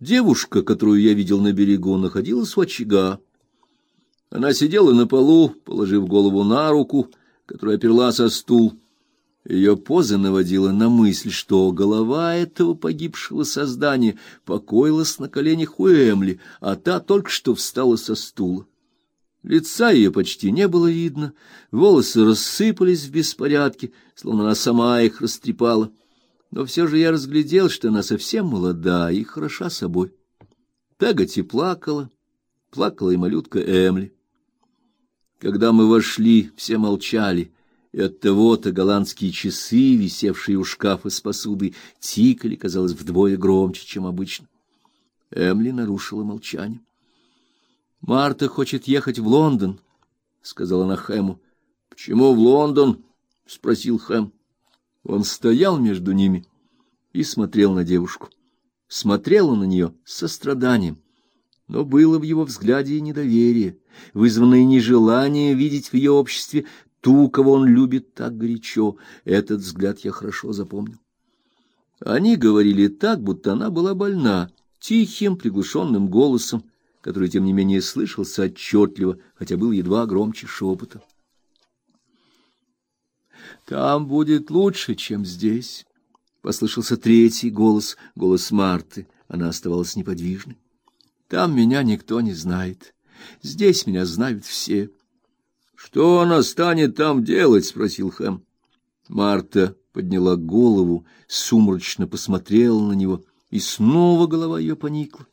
Девушка, которую я видел на берегу, находилась у очага. Она сидела на полу, положив голову на руку, которая оперлась о стул. Ее поза наводила на мысль, что голова этого погибшего создания покоилась на коленях у Эмли, а та только что встала со стула. Лица ее почти не было видно, волосы рассыпались в беспорядке, словно она сама их растрепала. Но все же я разглядел, что она совсем молода и хороша собой. Пегати плакала, плакала и малютка Эмли. Когда мы вошли, все молчали, и от того-то голландские часы, висевшие у шкафа с посудой, тикали, казалось, вдвое громче, чем обычно. Эмли нарушила молчание. Марта хочет ехать в Лондон, сказала она Хэму. Почему в Лондон? спросил Хэм. Он стоял между ними и смотрел на девушку. Смотрел он на нее с состраданием, но было в его взгляде и недоверие, вызванное нежеланием видеть в ее обществе ту, кого он любит так горячо. Этот взгляд я хорошо запомнил. Они говорили так, будто она была больна, тихим, приглушенным голосом, который, тем не менее, слышался отчетливо, хотя был едва громче шепота. «Там будет лучше, чем здесь», — послышался третий голос, голос Марты. Она оставалась неподвижной. «Там меня никто не знает. Здесь меня знают все». «Что она станет там делать?» — спросил Хэм. Марта подняла голову, сумрачно посмотрела на него, и снова голова ее поникла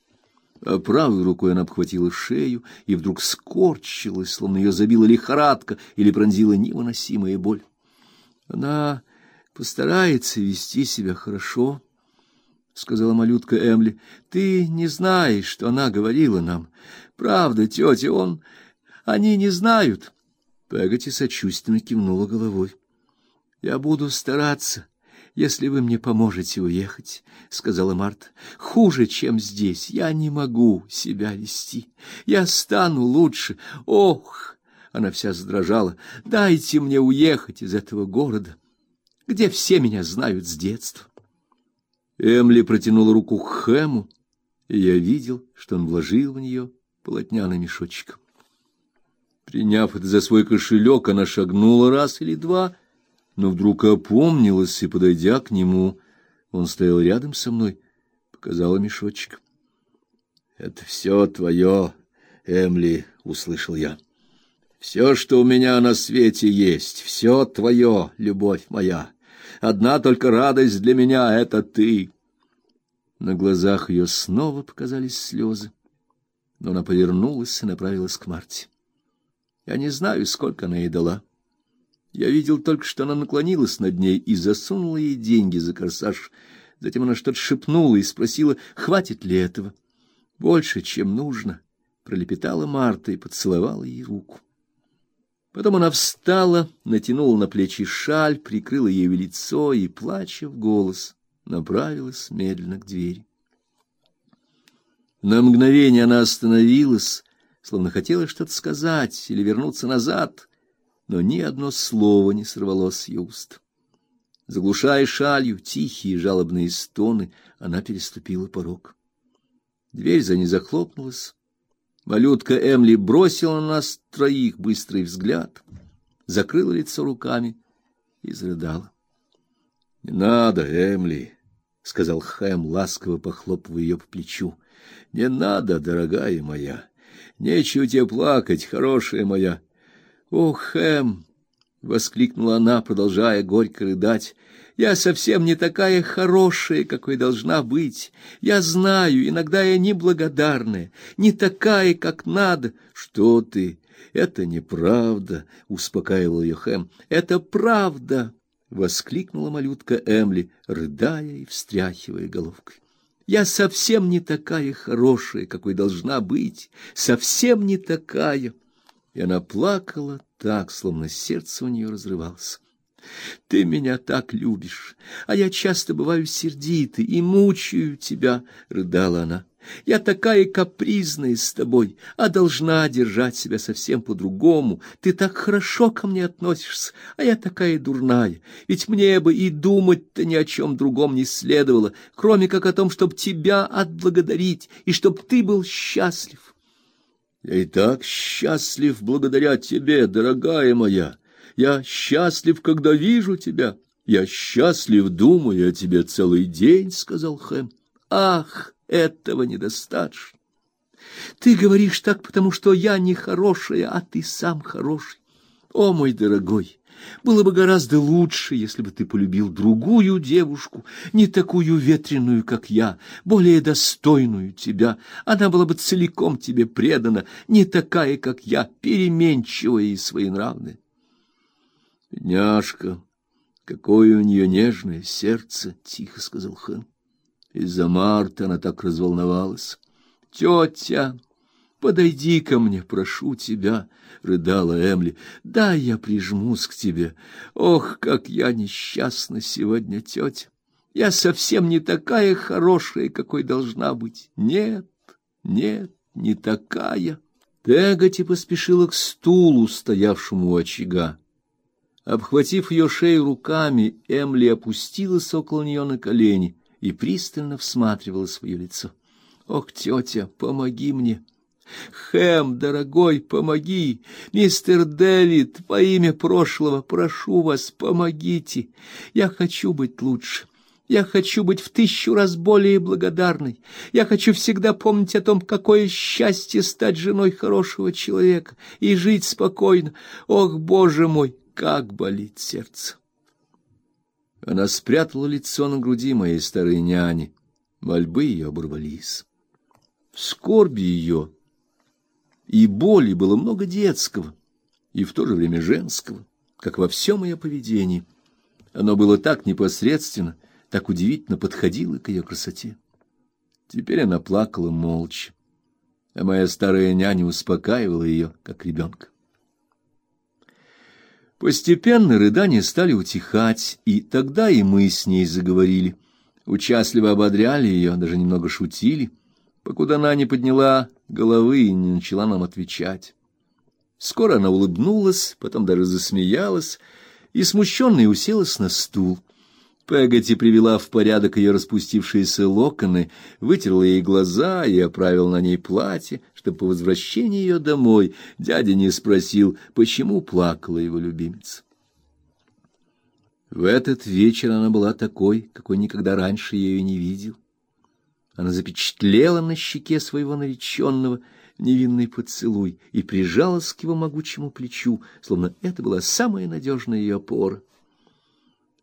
а правой рукой она обхватила шею и вдруг скорчилась, словно ее забила лихорадка или пронзила невыносимая боль. Она постарается вести себя хорошо, сказала малютка Эмли. Ты не знаешь, что она говорила нам. Правда, тетя, он они не знают. Пегати сочувственно кивнула головой. Я буду стараться если вы мне поможете уехать, сказала Марта. Хуже, чем здесь, я не могу себя вести. Я стану лучше. Ох, она вся задрожала. Дайте мне уехать из этого города, где все меня знают с детства. Эмли протянула руку к Хэму, и я видел, что он вложил в нее полотняный мешочек. Приняв это за свой кошелек, она шагнула раз или два но вдруг опомнилась и, подойдя к нему, он стоял рядом со мной, показала мешочек. — Это все твое, Эмли, — услышал я. — Все, что у меня на свете есть, все твое, любовь моя. Одна только радость для меня — это ты. На глазах ее снова показались слезы, но она повернулась и направилась к Марте. Я не знаю, сколько она ей дала. — я видел только, что она наклонилась над ней и засунула ей деньги за корсаж. Затем она что-то шепнула и спросила, хватит ли этого. Больше, чем нужно, пролепетала Марта и поцеловала ей руку. Потом она встала, натянула на плечи шаль, прикрыла ей лицо и, плача в голос, направилась медленно к двери. На мгновение она остановилась, словно хотела что-то сказать или вернуться назад, но ни одно слово не сорвалось с ее уст. Заглушая шалью тихие жалобные стоны, она переступила порог. Дверь за ней захлопнулась. Малютка Эмли бросила на нас троих быстрый взгляд, закрыла лицо руками и зарыдала. — Не надо, Эмли, — сказал Хэм, ласково похлопывая ее по плечу. — Не надо, дорогая моя. Нечего тебе плакать, хорошая моя. Ох, Эм, воскликнула она, продолжая горько рыдать. Я совсем не такая хорошая, какой должна быть. Я знаю, иногда я неблагодарная, не такая, как надо. Что ты? Это неправда, успокаивал ее Хэм. Это правда, воскликнула малютка Эмли, рыдая и встряхивая головкой. Я совсем не такая хорошая, какой должна быть, совсем не такая и она плакала так, словно сердце у нее разрывалось. Ты меня так любишь, а я часто бываю сердитой и мучаю тебя, рыдала она. Я такая капризная с тобой, а должна держать себя совсем по-другому. Ты так хорошо ко мне относишься, а я такая дурная. Ведь мне бы и думать-то ни о чем другом не следовало, кроме как о том, чтобы тебя отблагодарить и чтобы ты был счастлив. Я и так счастлив благодаря тебе, дорогая моя. Я счастлив, когда вижу тебя. Я счастлив, думая о тебе целый день, сказал Хэм. Ах, этого недостаточно. Ты говоришь так, потому что я не хорошая, а ты сам хороший. О, мой дорогой, было бы гораздо лучше, если бы ты полюбил другую девушку, не такую ветреную, как я, более достойную тебя. Она была бы целиком тебе предана, не такая, как я, переменчивая и своенравная. Бедняжка, какое у нее нежное сердце, тихо сказал Хэн. Из-за Марты она так разволновалась. Тетя, подойди ко мне, прошу тебя, рыдала Эмли. Да, я прижмусь к тебе. Ох, как я несчастна сегодня, тетя. Я совсем не такая хорошая, какой должна быть. Нет, нет, не такая. Тегати поспешила к стулу, стоявшему у очага. Обхватив ее шею руками, Эмли опустилась около нее на колени и пристально всматривалась в ее лицо. Ох, тетя, помоги мне. Хэм, дорогой, помоги. Мистер Дэвид, во имя прошлого, прошу вас, помогите. Я хочу быть лучше. Я хочу быть в тысячу раз более благодарной. Я хочу всегда помнить о том, какое счастье стать женой хорошего человека и жить спокойно. Ох, Боже мой, как болит сердце. Она спрятала лицо на груди моей старой няни. Мольбы ее оборвались. В скорби ее и боли было много детского и в то же время женского, как во всем ее поведении. Оно было так непосредственно, так удивительно подходило к ее красоте. Теперь она плакала молча, а моя старая няня успокаивала ее, как ребенка. Постепенно рыдания стали утихать, и тогда и мы с ней заговорили. Участливо ободряли ее, даже немного шутили, покуда она не подняла головы и не начала нам отвечать. Скоро она улыбнулась, потом даже засмеялась и смущенная уселась на стул. Пегати привела в порядок ее распустившиеся локоны, вытерла ей глаза и оправила на ней платье, чтобы по возвращении ее домой дядя не спросил, почему плакала его любимица. В этот вечер она была такой, какой никогда раньше ее не видел. Она запечатлела на щеке своего нареченного невинный поцелуй и прижалась к его могучему плечу, словно это была самая надежная ее опора.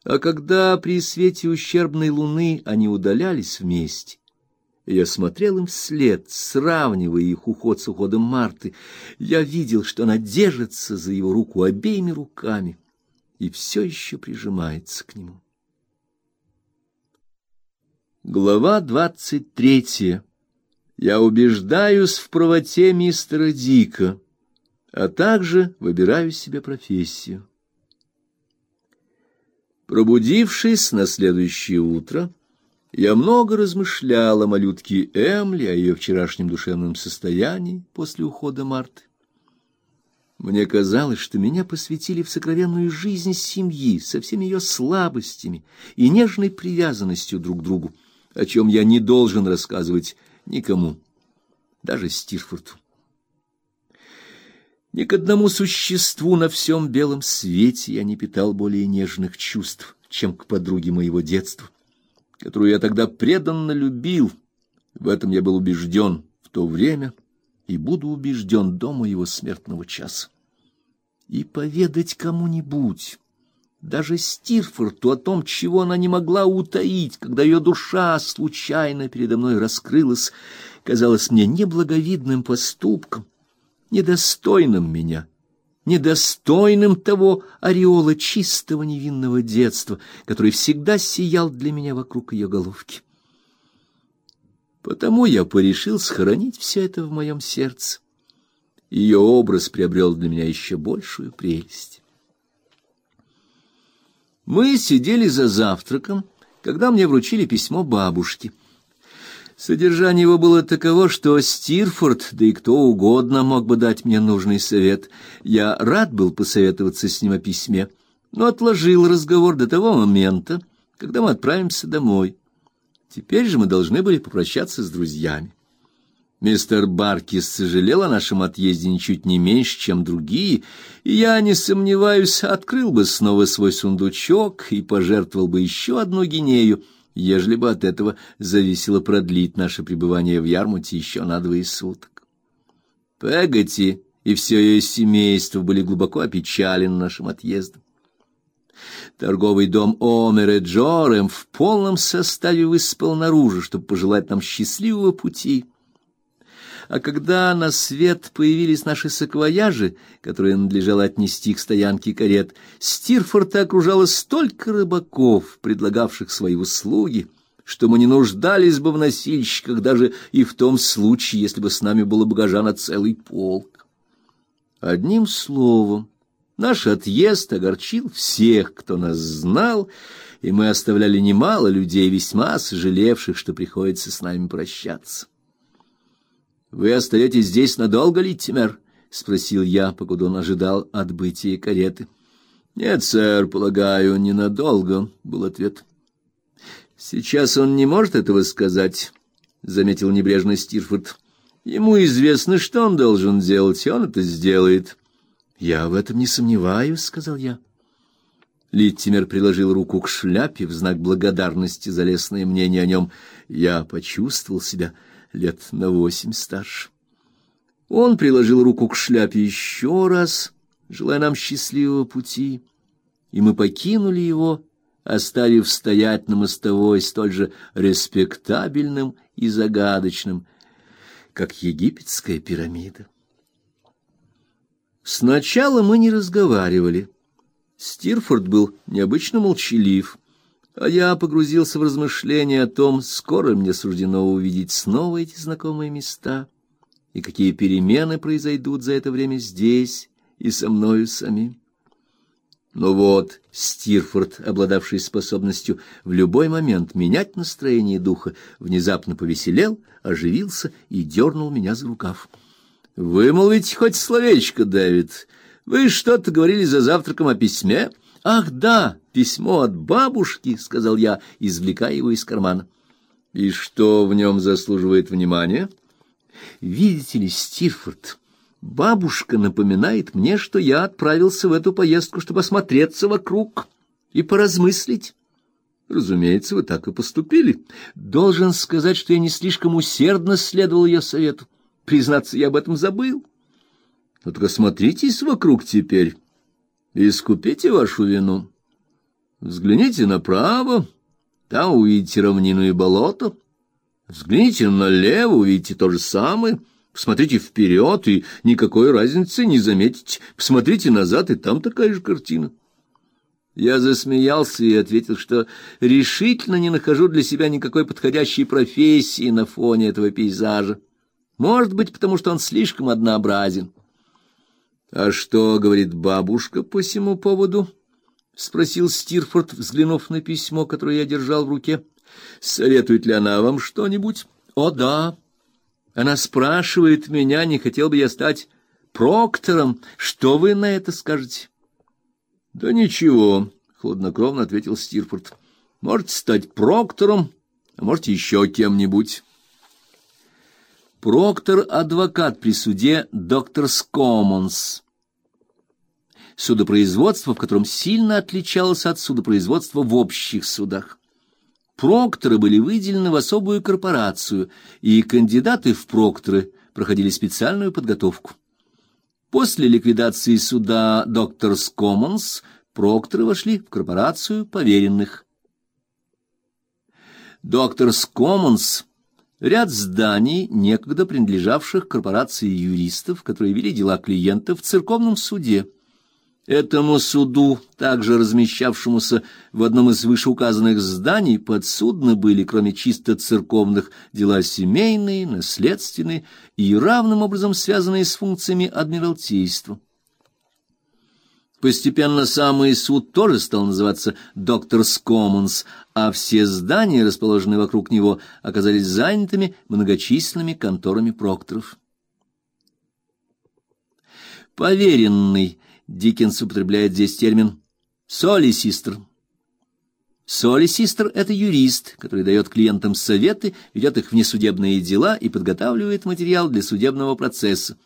А когда при свете ущербной луны они удалялись вместе, я смотрел им вслед, сравнивая их уход с уходом Марты, я видел, что она держится за его руку обеими руками и все еще прижимается к нему. Глава двадцать третья. Я убеждаюсь в правоте мистера Дика, а также выбираю себе профессию. Пробудившись на следующее утро, я много размышлял о малютке Эмли, о ее вчерашнем душевном состоянии после ухода Марты. Мне казалось, что меня посвятили в сокровенную жизнь семьи со всеми ее слабостями и нежной привязанностью друг к другу, о чем я не должен рассказывать никому, даже Стирфорту. Ни к одному существу на всем белом свете я не питал более нежных чувств, чем к подруге моего детства, которую я тогда преданно любил. В этом я был убежден в то время и буду убежден до моего смертного часа. И поведать кому-нибудь, даже Стирфорту о том, чего она не могла утаить, когда ее душа случайно передо мной раскрылась, казалось мне неблаговидным поступком недостойным меня, недостойным того ореола чистого невинного детства, который всегда сиял для меня вокруг ее головки. Потому я порешил сохранить все это в моем сердце. Ее образ приобрел для меня еще большую прелесть. Мы сидели за завтраком, когда мне вручили письмо бабушки — Содержание его было таково, что Стирфорд, да и кто угодно мог бы дать мне нужный совет. Я рад был посоветоваться с ним о письме, но отложил разговор до того момента, когда мы отправимся домой. Теперь же мы должны были попрощаться с друзьями. Мистер Баркис сожалел о нашем отъезде ничуть не меньше, чем другие, и я, не сомневаюсь, открыл бы снова свой сундучок и пожертвовал бы еще одну гинею, ежели бы от этого зависело продлить наше пребывание в Ярмуте еще на двое суток. Пегати и все ее семейство были глубоко опечалены нашим отъездом. Торговый дом Омер и Джорем в полном составе выспал наружу, чтобы пожелать нам счастливого пути. А когда на свет появились наши саквояжи, которые надлежало отнести к стоянке карет, Стирфорта окружало столько рыбаков, предлагавших свои услуги, что мы не нуждались бы в носильщиках даже и в том случае, если бы с нами было багажа на целый полк. Одним словом, наш отъезд огорчил всех, кто нас знал, и мы оставляли немало людей, весьма сожалевших, что приходится с нами прощаться. Вы остаетесь здесь надолго, Литтимер? спросил я, покуда он ожидал отбытия кареты. Нет, сэр, полагаю, ненадолго, был ответ. Сейчас он не может этого сказать, заметил небрежно Стирфорд. Ему известно, что он должен делать, и он это сделает. Я в этом не сомневаюсь, сказал я. Литтимер приложил руку к шляпе в знак благодарности за лестное мнение о нем. Я почувствовал себя лет на восемь старше. Он приложил руку к шляпе еще раз, желая нам счастливого пути, и мы покинули его, оставив стоять на мостовой столь же респектабельным и загадочным, как египетская пирамида. Сначала мы не разговаривали. Стирфорд был необычно молчалив а я погрузился в размышления о том, скоро мне суждено увидеть снова эти знакомые места, и какие перемены произойдут за это время здесь и со мною самим. Но вот Стирфорд, обладавший способностью в любой момент менять настроение духа, внезапно повеселел, оживился и дернул меня за рукав. «Вымолвите хоть словечко, Дэвид. Вы что-то говорили за завтраком о письме?» Ах, да, письмо от бабушки, сказал я, извлекая его из кармана. И что в нем заслуживает внимания? Видите ли, Стирфорд, бабушка напоминает мне, что я отправился в эту поездку, чтобы осмотреться вокруг и поразмыслить. Разумеется, вы так и поступили. Должен сказать, что я не слишком усердно следовал ее совету. Признаться, я об этом забыл. Но только смотритесь вокруг теперь искупите вашу вину. Взгляните направо, там увидите равнину и болото. Взгляните налево, увидите то же самое. Посмотрите вперед, и никакой разницы не заметите. Посмотрите назад, и там такая же картина. Я засмеялся и ответил, что решительно не нахожу для себя никакой подходящей профессии на фоне этого пейзажа. Может быть, потому что он слишком однообразен. А что говорит бабушка по всему поводу? спросил Стирфорд, взглянув на письмо, которое я держал в руке. Советует ли она вам что-нибудь? О, да. Она спрашивает меня, не хотел бы я стать проктором. Что вы на это скажете? Да ничего, хладнокровно ответил Стирфорд. Можете стать проктором, а можете еще кем-нибудь. Проктор адвокат при суде доктор Скомонс. Судопроизводство, в котором сильно отличалось от судопроизводства в общих судах. Прокторы были выделены в особую корпорацию, и кандидаты в прокторы проходили специальную подготовку. После ликвидации суда доктор Скомонс прокторы вошли в корпорацию поверенных. Доктор Скомонс Ряд зданий, некогда принадлежавших корпорации юристов, которые вели дела клиентов в церковном суде. Этому суду, также размещавшемуся в одном из вышеуказанных зданий, подсудны были, кроме чисто церковных, дела семейные, наследственные и равным образом связанные с функциями адмиралтейства. Постепенно самый суд тоже стал называться «Докторс Commons, а все здания, расположенные вокруг него, оказались занятыми многочисленными конторами прокторов. Поверенный, Диккенс употребляет здесь термин «солисистр». Солисистр — это юрист, который дает клиентам советы, ведет их в несудебные дела и подготавливает материал для судебного процесса.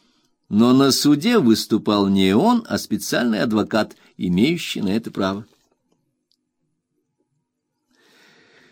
Но на суде выступал не он, а специальный адвокат, имеющий на это право.